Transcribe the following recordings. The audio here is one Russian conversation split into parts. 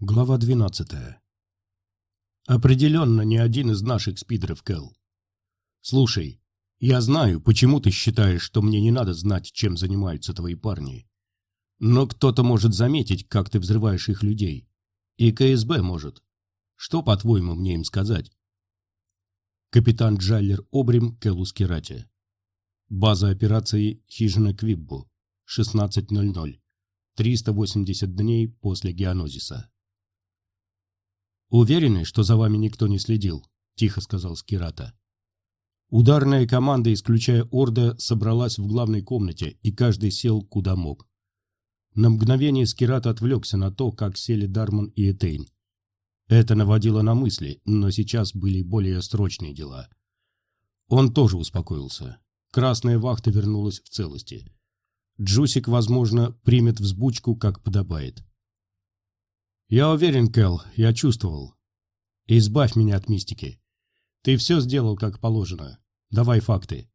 Глава 12. Определенно не один из наших спидеров, Кэл. Слушай, я знаю, почему ты считаешь, что мне не надо знать, чем занимаются твои парни. Но кто-то может заметить, как ты взрываешь их людей. И КСБ может. Что, по-твоему, мне им сказать? Капитан Джайлер Обрим Келус Керате. База операции Хижина Квиббу. 16.00. 380 дней после геонозиса. «Уверены, что за вами никто не следил?» – тихо сказал Скирата. Ударная команда, исключая Орда, собралась в главной комнате, и каждый сел куда мог. На мгновение Скирата отвлекся на то, как сели Дарман и Этейн. Это наводило на мысли, но сейчас были более срочные дела. Он тоже успокоился. Красная вахта вернулась в целости. Джусик, возможно, примет взбучку, как подобает. «Я уверен, Кэл, я чувствовал. Избавь меня от мистики. Ты все сделал как положено. Давай факты».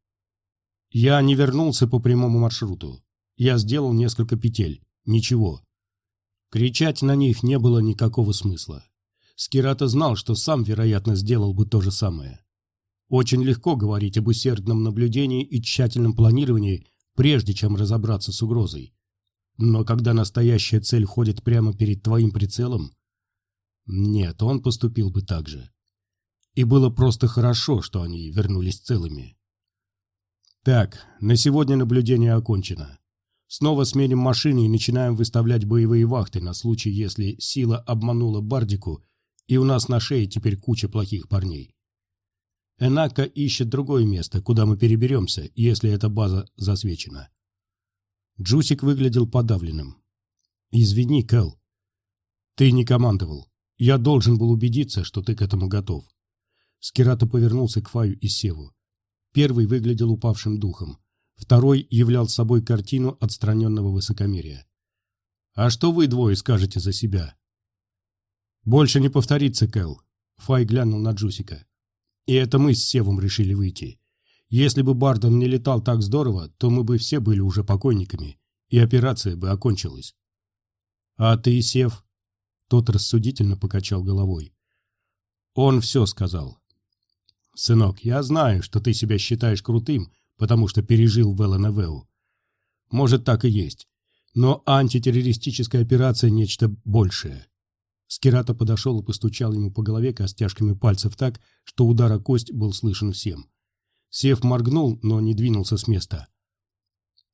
«Я не вернулся по прямому маршруту. Я сделал несколько петель. Ничего». Кричать на них не было никакого смысла. Скирата знал, что сам, вероятно, сделал бы то же самое. Очень легко говорить об усердном наблюдении и тщательном планировании, прежде чем разобраться с угрозой. Но когда настоящая цель ходит прямо перед твоим прицелом... Нет, он поступил бы так же. И было просто хорошо, что они вернулись целыми. Так, на сегодня наблюдение окончено. Снова сменим машины и начинаем выставлять боевые вахты на случай, если сила обманула Бардику, и у нас на шее теперь куча плохих парней. Энака ищет другое место, куда мы переберемся, если эта база засвечена. Джусик выглядел подавленным. «Извини, Кэл. Ты не командовал. Я должен был убедиться, что ты к этому готов». Скирата повернулся к Фаю и Севу. Первый выглядел упавшим духом. Второй являл собой картину отстраненного высокомерия. «А что вы двое скажете за себя?» «Больше не повторится, Кэл», — Фай глянул на Джусика. «И это мы с Севом решили выйти. Если бы Бардон не летал так здорово, то мы бы все были уже покойниками, и операция бы окончилась. А ты, Сев? Тот рассудительно покачал головой. Он все сказал. Сынок, я знаю, что ты себя считаешь крутым, потому что пережил в. Может, так и есть. Но антитеррористическая операция – нечто большее. Скирата подошел и постучал ему по голове костяшками пальцев так, что удар о кость был слышен всем. Сев моргнул, но не двинулся с места.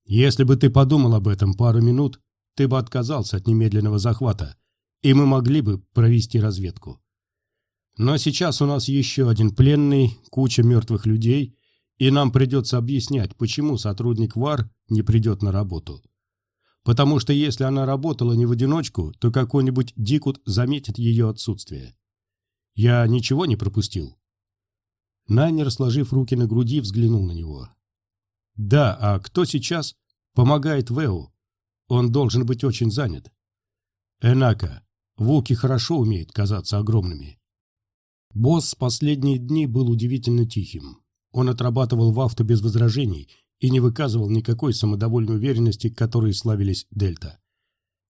«Если бы ты подумал об этом пару минут, ты бы отказался от немедленного захвата, и мы могли бы провести разведку. Но сейчас у нас еще один пленный, куча мертвых людей, и нам придется объяснять, почему сотрудник ВАР не придет на работу. Потому что если она работала не в одиночку, то какой-нибудь Дикут заметит ее отсутствие. Я ничего не пропустил?» Найнер, сложив руки на груди, взглянул на него. «Да, а кто сейчас помогает Вэу? Он должен быть очень занят». «Энака, Вуки хорошо умеют казаться огромными». Босс последние дни был удивительно тихим. Он отрабатывал в авто без возражений и не выказывал никакой самодовольной уверенности, которой славились Дельта.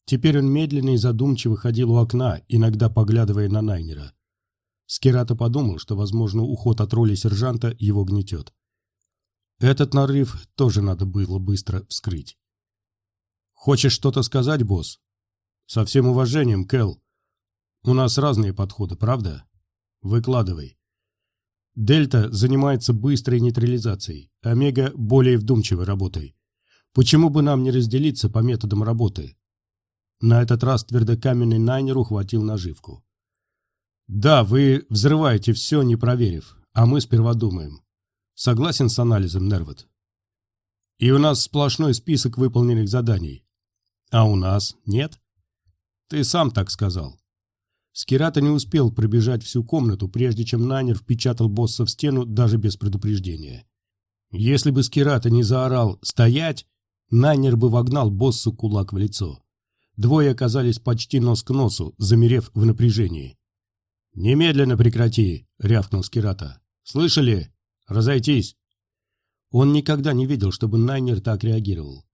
Теперь он медленно и задумчиво ходил у окна, иногда поглядывая на Найнера. Скирата подумал, что, возможно, уход от роли сержанта его гнетет. Этот нарыв тоже надо было быстро вскрыть. «Хочешь что-то сказать, босс?» «Со всем уважением, Кэл. У нас разные подходы, правда? Выкладывай». Дельта занимается быстрой нейтрализацией, Омега – более вдумчивой работой. Почему бы нам не разделиться по методам работы? На этот раз твердокаменный Найнер ухватил наживку. Да, вы взрываете все, не проверив, а мы сперва думаем. Согласен с анализом, Нервот? И у нас сплошной список выполненных заданий. А у нас нет? Ты сам так сказал. Скирата не успел пробежать всю комнату, прежде чем Найнер впечатал босса в стену даже без предупреждения. Если бы Скирата не заорал «Стоять!», Найнер бы вогнал боссу кулак в лицо. Двое оказались почти нос к носу, замерев в напряжении. «Немедленно прекрати!» — рявкнул Скирата. «Слышали? Разойтись!» Он никогда не видел, чтобы Найнер так реагировал.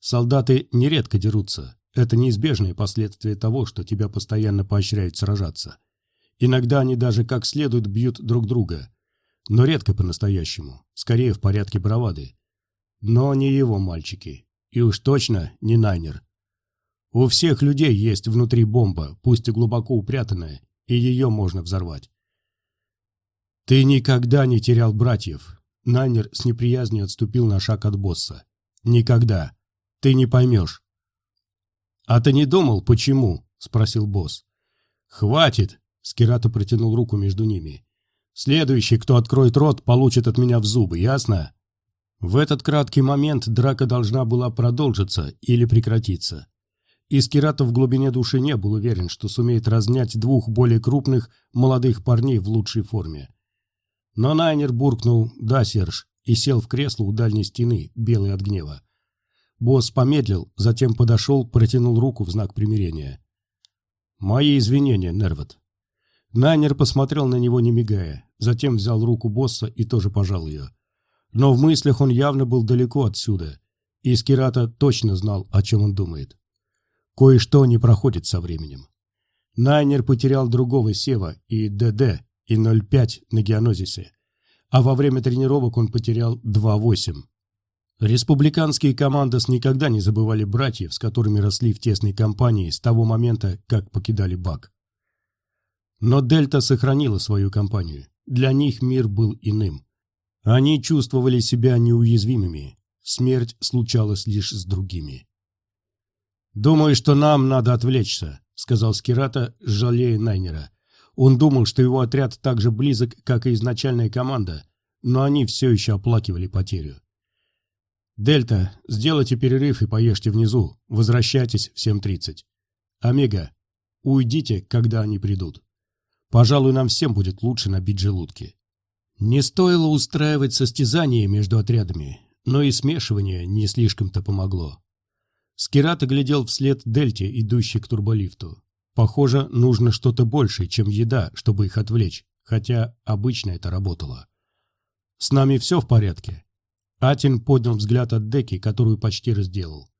Солдаты нередко дерутся, Это неизбежные последствия того, что тебя постоянно поощряют сражаться. Иногда они даже как следует бьют друг друга. Но редко по-настоящему, скорее в порядке бравады. Но не его мальчики. И уж точно не Найнер. У всех людей есть внутри бомба, пусть и глубоко упрятанная, и ее можно взорвать. «Ты никогда не терял братьев!» Найнер с неприязнью отступил на шаг от босса. «Никогда! Ты не поймешь!» «А ты не думал, почему?» — спросил босс. «Хватит!» — Скирата протянул руку между ними. «Следующий, кто откроет рот, получит от меня в зубы, ясно?» В этот краткий момент драка должна была продолжиться или прекратиться. И Скирата в глубине души не был уверен, что сумеет разнять двух более крупных молодых парней в лучшей форме. Но Найнер буркнул «Да, Серж» и сел в кресло у дальней стены, белый от гнева. Босс помедлил, затем подошел, протянул руку в знак примирения. «Мои извинения, Нервот». Найнер посмотрел на него, не мигая, затем взял руку босса и тоже пожал ее. Но в мыслях он явно был далеко отсюда, и Скирата точно знал, о чем он думает. Кое-что не проходит со временем. Найнер потерял другого Сева и ДД, и 0,5 на геонозисе, а во время тренировок он потерял 2,8. Республиканские командос никогда не забывали братьев, с которыми росли в тесной компании с того момента, как покидали Бак. Но Дельта сохранила свою компанию. Для них мир был иным. Они чувствовали себя неуязвимыми. Смерть случалась лишь с другими. «Думаю, что нам надо отвлечься», — сказал Скирата, жалея Найнера. Он думал, что его отряд так же близок, как и изначальная команда, но они все еще оплакивали потерю. «Дельта, сделайте перерыв и поешьте внизу. Возвращайтесь в 7.30. Омега, уйдите, когда они придут. Пожалуй, нам всем будет лучше набить желудки». Не стоило устраивать состязание между отрядами, но и смешивание не слишком-то помогло. Скират глядел вслед Дельте, идущей к турболифту. Похоже, нужно что-то большее, чем еда, чтобы их отвлечь, хотя обычно это работало. «С нами все в порядке?» Атин поднял взгляд от деки, которую почти разделал.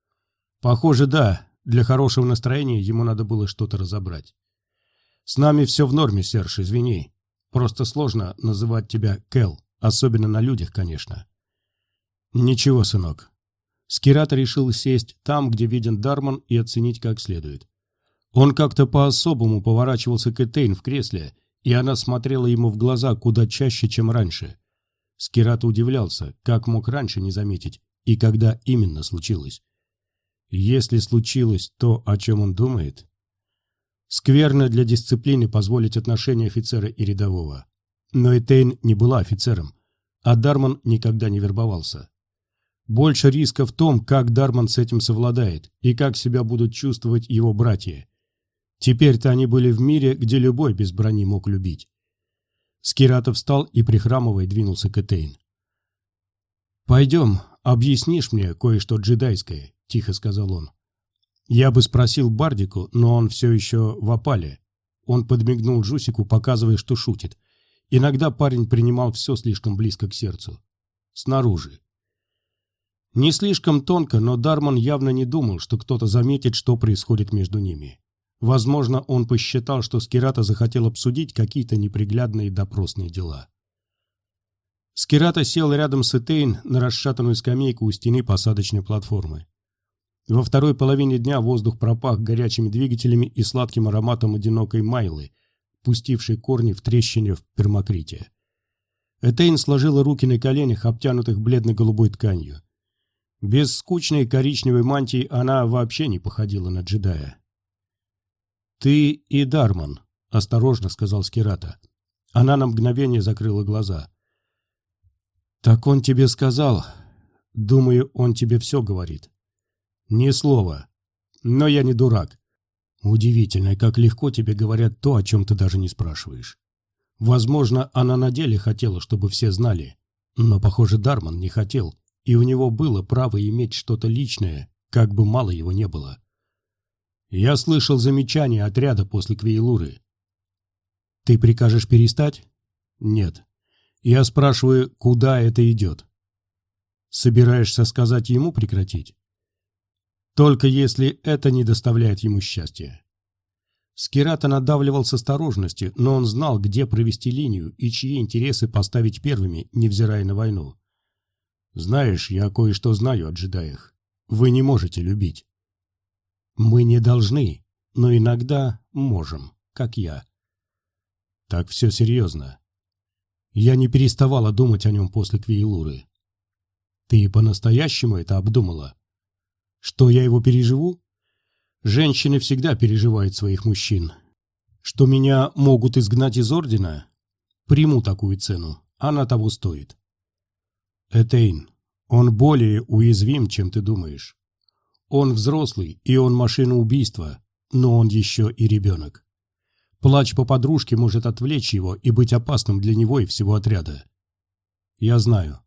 «Похоже, да. Для хорошего настроения ему надо было что-то разобрать. С нами все в норме, Серж, извини. Просто сложно называть тебя Кэл, особенно на людях, конечно». «Ничего, сынок». Скирата решил сесть там, где виден Дарман, и оценить как следует. Он как-то по-особому поворачивался к Этейн в кресле, и она смотрела ему в глаза куда чаще, чем раньше. Скират удивлялся, как мог раньше не заметить, и когда именно случилось. Если случилось то, о чем он думает... Скверно для дисциплины позволить отношения офицера и рядового. Но Этейн не была офицером, а Дарман никогда не вербовался. Больше риска в том, как Дарман с этим совладает и как себя будут чувствовать его братья. Теперь-то они были в мире, где любой без брони мог любить. Скиратов встал и, прихрамывая, двинулся к Этейн. «Пойдем, объяснишь мне кое-что джедайское», — тихо сказал он. Я бы спросил Бардику, но он все еще в опале. Он подмигнул Джусику, показывая, что шутит. Иногда парень принимал все слишком близко к сердцу. Снаружи. Не слишком тонко, но Дарман явно не думал, что кто-то заметит, что происходит между ними. Возможно, он посчитал, что Скирата захотел обсудить какие-то неприглядные допросные дела. Скирата сел рядом с Этейн на расшатанную скамейку у стены посадочной платформы. Во второй половине дня воздух пропах горячими двигателями и сладким ароматом одинокой майлы, пустившей корни в трещине в пермакрите. Этейн сложила руки на коленях, обтянутых бледно-голубой тканью. Без скучной коричневой мантии она вообще не походила на джедая. «Ты и Дарман», — осторожно сказал Скирата. Она на мгновение закрыла глаза. «Так он тебе сказал. Думаю, он тебе все говорит». «Ни слова. Но я не дурак. Удивительно, как легко тебе говорят то, о чем ты даже не спрашиваешь. Возможно, она на деле хотела, чтобы все знали. Но, похоже, Дарман не хотел, и у него было право иметь что-то личное, как бы мало его не было. Я слышал замечание отряда после Квейлуры. Ты прикажешь перестать? Нет. Я спрашиваю, куда это идет? Собираешься сказать ему прекратить? Только если это не доставляет ему счастья. Скирата надавливал с осторожностью, но он знал, где провести линию и чьи интересы поставить первыми, невзирая на войну. «Знаешь, я кое-что знаю о джедаях. Вы не можете любить». «Мы не должны, но иногда можем, как я». «Так все серьезно. Я не переставала думать о нем после Квиелуры. Ты по-настоящему это обдумала? Что я его переживу? Женщины всегда переживают своих мужчин. Что меня могут изгнать из ордена? Приму такую цену. Она того стоит. Этейн, он более уязвим, чем ты думаешь. Он взрослый, и он машина убийства, но он еще и ребенок. Плач по подружке может отвлечь его и быть опасным для него и всего отряда. Я знаю.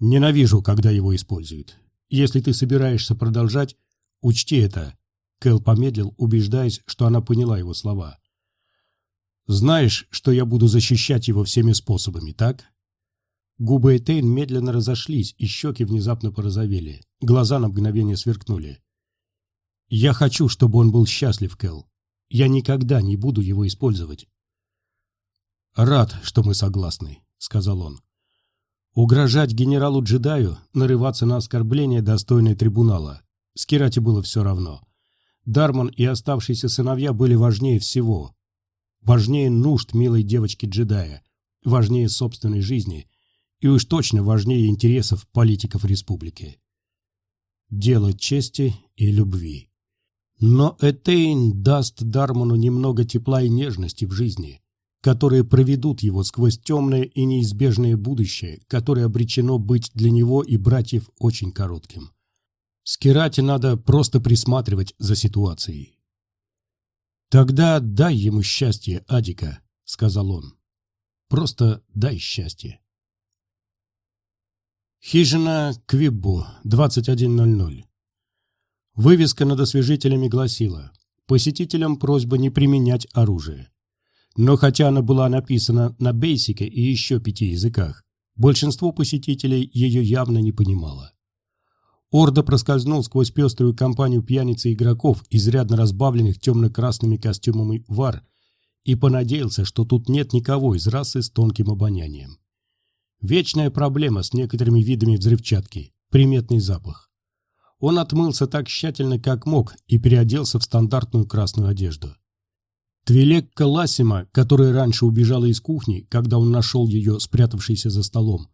Ненавижу, когда его используют. Если ты собираешься продолжать, учти это. Кэл помедлил, убеждаясь, что она поняла его слова. «Знаешь, что я буду защищать его всеми способами, так?» Губы Этейн медленно разошлись, и щеки внезапно порозовели. Глаза на мгновение сверкнули. «Я хочу, чтобы он был счастлив, Кэл. Я никогда не буду его использовать». «Рад, что мы согласны», — сказал он. Угрожать генералу-джедаю, нарываться на оскорбление, достойное трибунала. Скирате было все равно. Дарман и оставшиеся сыновья были важнее всего. Важнее нужд милой девочки-джедая, важнее собственной жизни и уж точно важнее интересов политиков республики. Дело чести и любви. Но Этейн даст Дарману немного тепла и нежности в жизни, которые проведут его сквозь темное и неизбежное будущее, которое обречено быть для него и братьев очень коротким. Скирате надо просто присматривать за ситуацией. «Тогда дай ему счастье, Адика», — сказал он. «Просто дай счастье». Хижина Квиббу, 21.00. Вывеска над освежителями гласила «Посетителям просьба не применять оружие». Но хотя она была написана на бейсике и еще пяти языках, большинство посетителей ее явно не понимало. Орда проскользнул сквозь пеструю компанию пьяниц и игроков, изрядно разбавленных темно-красными костюмами вар, и понадеялся, что тут нет никого из расы с тонким обонянием. Вечная проблема с некоторыми видами взрывчатки – приметный запах. Он отмылся так тщательно, как мог, и переоделся в стандартную красную одежду. Твилекка Ласима, которая раньше убежала из кухни, когда он нашел ее, спрятавшейся за столом,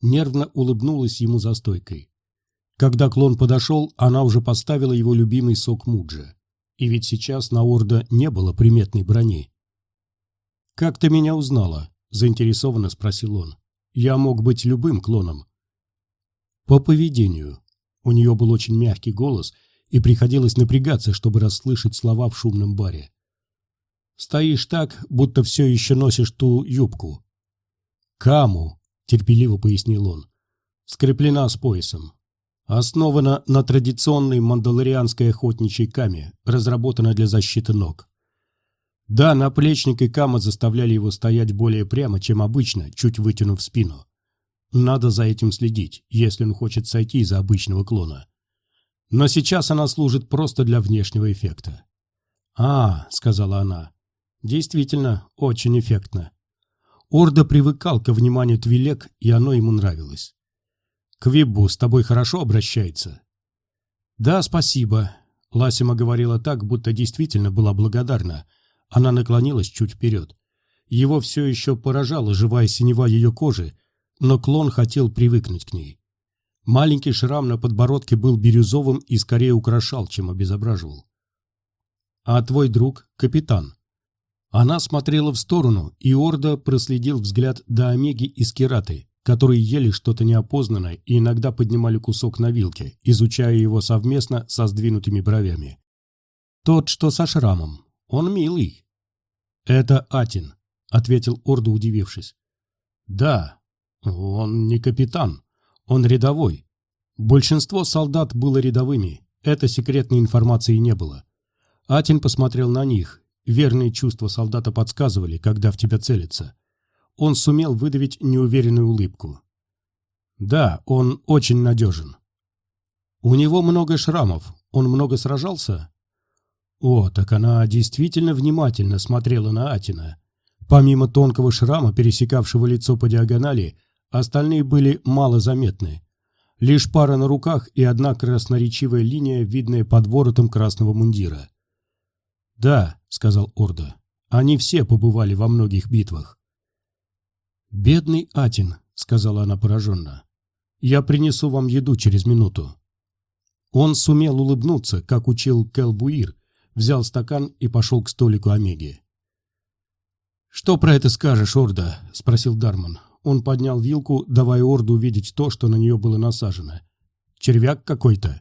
нервно улыбнулась ему за стойкой. Когда клон подошел, она уже поставила его любимый сок Муджа. И ведь сейчас на Орда не было приметной брони. «Как ты меня узнала?» – заинтересованно спросил он. «Я мог быть любым клоном». «По поведению». У нее был очень мягкий голос, и приходилось напрягаться, чтобы расслышать слова в шумном баре. «Стоишь так, будто все еще носишь ту юбку». «Каму», – терпеливо пояснил он, – «скреплена с поясом. Основана на традиционной мандалорианской охотничьей каме, разработанной для защиты ног. Да, наплечник и кама заставляли его стоять более прямо, чем обычно, чуть вытянув спину. Надо за этим следить, если он хочет сойти за обычного клона. Но сейчас она служит просто для внешнего эффекта. «А», — сказала она, — «действительно, очень эффектно». Орда привыкал ко вниманию Твилек, и оно ему нравилось. Квиббу с тобой хорошо обращается?» «Да, спасибо», — Ласима говорила так, будто действительно была благодарна. Она наклонилась чуть вперед. Его все еще поражала живая синева ее кожи, но клон хотел привыкнуть к ней. Маленький шрам на подбородке был бирюзовым и скорее украшал, чем обезображивал. «А твой друг — капитан?» Она смотрела в сторону, и Орда проследил взгляд до Омеги и Скираты, которые ели что-то неопознанное и иногда поднимали кусок на вилке, изучая его совместно со сдвинутыми бровями. «Тот, что со шрамом. Он милый». «Это Атин», — ответил Орду, удивившись. «Да, он не капитан. Он рядовой. Большинство солдат было рядовыми. Это секретной информации не было. Атин посмотрел на них. Верные чувства солдата подсказывали, когда в тебя целятся он сумел выдавить неуверенную улыбку. «Да, он очень надежен. У него много шрамов, он много сражался? О, так она действительно внимательно смотрела на Атина. Помимо тонкого шрама, пересекавшего лицо по диагонали, остальные были мало заметны. Лишь пара на руках и одна красноречивая линия, видная под воротом красного мундира. «Да», — сказал Орда, — «они все побывали во многих битвах». «Бедный Атин», — сказала она пораженно, — «я принесу вам еду через минуту». Он сумел улыбнуться, как учил Келбуир, взял стакан и пошел к столику Омеги. «Что про это скажешь, Орда?» — спросил Дарман. Он поднял вилку, давая Орду увидеть то, что на нее было насажено. «Червяк какой-то».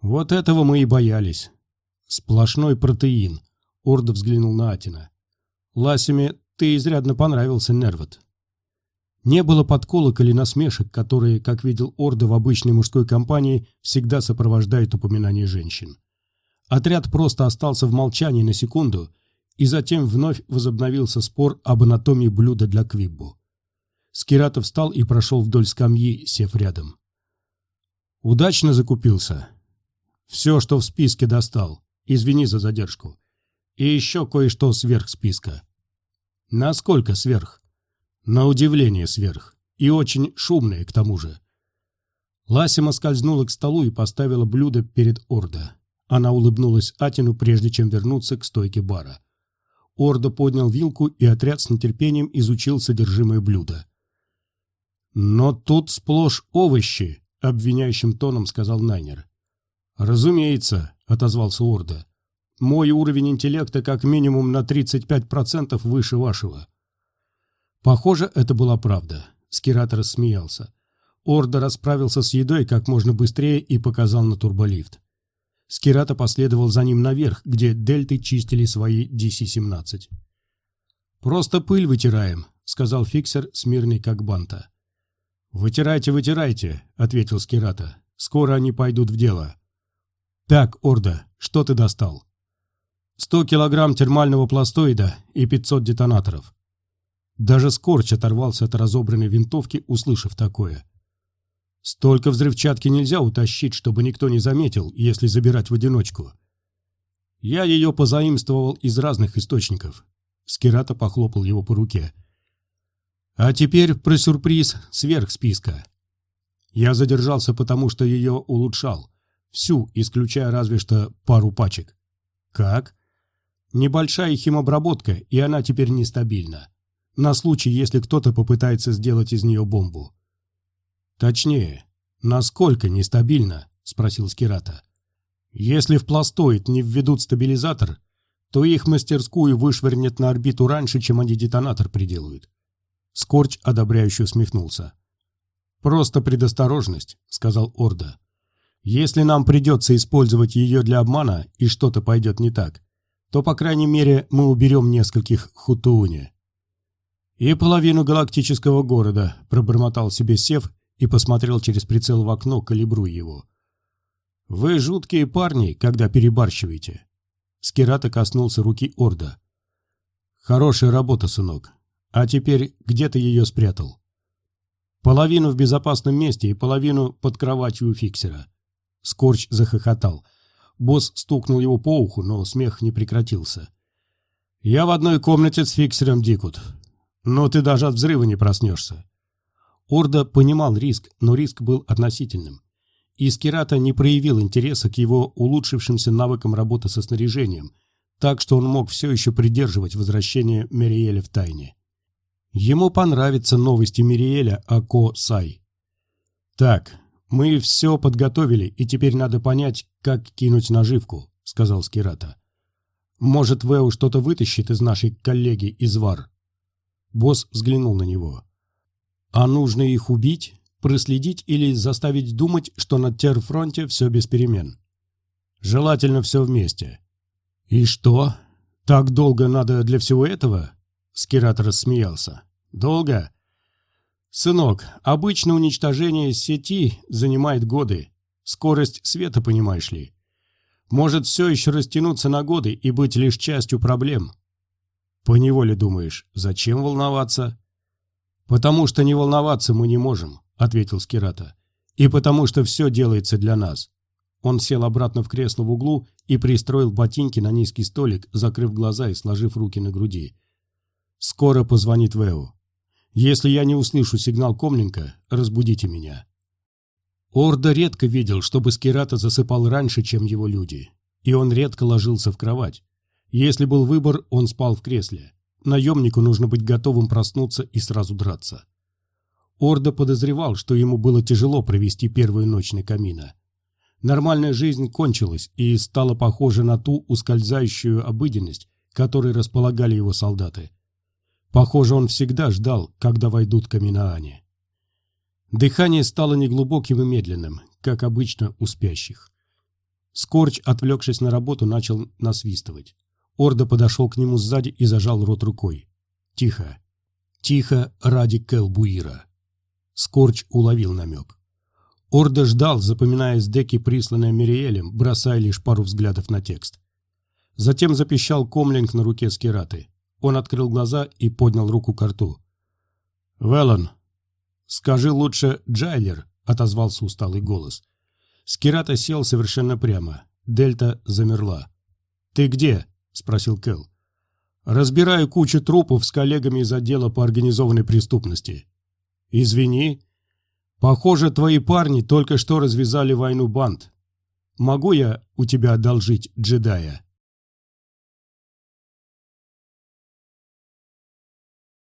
«Вот этого мы и боялись. Сплошной протеин», — Орда взглянул на Атина. «Ласиме, ты изрядно понравился, Нервот». Не было подколок или насмешек, которые, как видел Орда в обычной мужской компании, всегда сопровождают упоминание женщин. Отряд просто остался в молчании на секунду, и затем вновь возобновился спор об анатомии блюда для Квиббу. Скиратов встал и прошел вдоль скамьи, сев рядом. «Удачно закупился. Все, что в списке достал. Извини за задержку. И еще кое-что сверх списка». «Насколько сверх?» «На удивление сверх. И очень шумное, к тому же». Ласима скользнула к столу и поставила блюдо перед Ордо. Она улыбнулась Атину, прежде чем вернуться к стойке бара. Ордо поднял вилку, и отряд с нетерпением изучил содержимое блюда. «Но тут сплошь овощи», — обвиняющим тоном сказал Найнер. «Разумеется», — отозвался Орда. «Мой уровень интеллекта как минимум на 35% выше вашего». Похоже, это была правда. Скиратор рассмеялся. Орда расправился с едой как можно быстрее и показал на турболифт. Скирата последовал за ним наверх, где дельты чистили свои DC-17. «Просто пыль вытираем», — сказал фиксер, смирный как банта. «Вытирайте, вытирайте», — ответил Скирата. «Скоро они пойдут в дело». «Так, Орда, что ты достал?» «Сто килограмм термального пластоида и пятьсот детонаторов». Даже Скорч оторвался от разобранной винтовки, услышав такое. «Столько взрывчатки нельзя утащить, чтобы никто не заметил, если забирать в одиночку». «Я ее позаимствовал из разных источников». Скирата похлопал его по руке. А теперь про сюрприз сверх списка. Я задержался, потому что ее улучшал. Всю, исключая разве что пару пачек. Как? Небольшая химобработка, и она теперь нестабильна. На случай, если кто-то попытается сделать из нее бомбу. Точнее, насколько нестабильно? Спросил Скирата. Если в пластоид не введут стабилизатор, то их мастерскую вышвырнет на орбиту раньше, чем они детонатор приделают. Скорч одобряюще усмехнулся. «Просто предосторожность», — сказал Орда. «Если нам придется использовать ее для обмана, и что-то пойдет не так, то, по крайней мере, мы уберем нескольких хутууни». «И половину галактического города», — пробормотал себе Сев и посмотрел через прицел в окно, калибруя его. «Вы жуткие парни, когда перебарщиваете». Скирата коснулся руки Орда. «Хорошая работа, сынок. А теперь где ты ее спрятал? Половину в безопасном месте и половину под кроватью у фиксера. Скорч захохотал. Босс стукнул его по уху, но смех не прекратился. «Я в одной комнате с фиксером, Дикут. Но ты даже от взрыва не проснешься». Орда понимал риск, но риск был относительным. И Скирата не проявил интереса к его улучшившимся навыкам работы со снаряжением, так что он мог все еще придерживать возвращение Мериэля в тайне. Ему понравятся новости Мириэля о Ко-Сай. «Так, мы все подготовили, и теперь надо понять, как кинуть наживку», — сказал Скирата. «Может, Вэу что-то вытащит из нашей коллеги из Вар?» Босс взглянул на него. «А нужно их убить, проследить или заставить думать, что на Терфронте все без перемен?» «Желательно все вместе». «И что? Так долго надо для всего этого?» Скират рассмеялся. «Долго?» «Сынок, обычно уничтожение сети занимает годы. Скорость света, понимаешь ли. Может все еще растянуться на годы и быть лишь частью проблем». «Поневоле думаешь, зачем волноваться?» «Потому что не волноваться мы не можем», — ответил Скирата. «И потому что все делается для нас». Он сел обратно в кресло в углу и пристроил ботинки на низкий столик, закрыв глаза и сложив руки на груди. «Скоро позвонит Вэу. Если я не услышу сигнал Комленко, разбудите меня». Орда редко видел, чтобы Скирата засыпал раньше, чем его люди, и он редко ложился в кровать. Если был выбор, он спал в кресле. Наемнику нужно быть готовым проснуться и сразу драться. Орда подозревал, что ему было тяжело провести первую ночь на камина. Нормальная жизнь кончилась и стала похожа на ту ускользающую обыденность, которой располагали его солдаты. Похоже, он всегда ждал, когда войдут каминаане. Дыхание стало неглубоким и медленным, как обычно у спящих. Скорч, отвлекшись на работу, начал насвистывать. Орда подошел к нему сзади и зажал рот рукой. «Тихо! Тихо ради Келбуира!» Скорч уловил намек. Орда ждал, запоминая с деки, присланное Мириэлем, бросая лишь пару взглядов на текст. Затем запищал комлинг на руке Скираты. Он открыл глаза и поднял руку к рту. «Веллон, скажи лучше Джайлер», — отозвался усталый голос. Скирата сел совершенно прямо. Дельта замерла. «Ты где?» — спросил Кэл. «Разбираю кучу трупов с коллегами из отдела по организованной преступности». «Извини», Похоже, твои парни только что развязали войну банд. Могу я у тебя одолжить джедая?»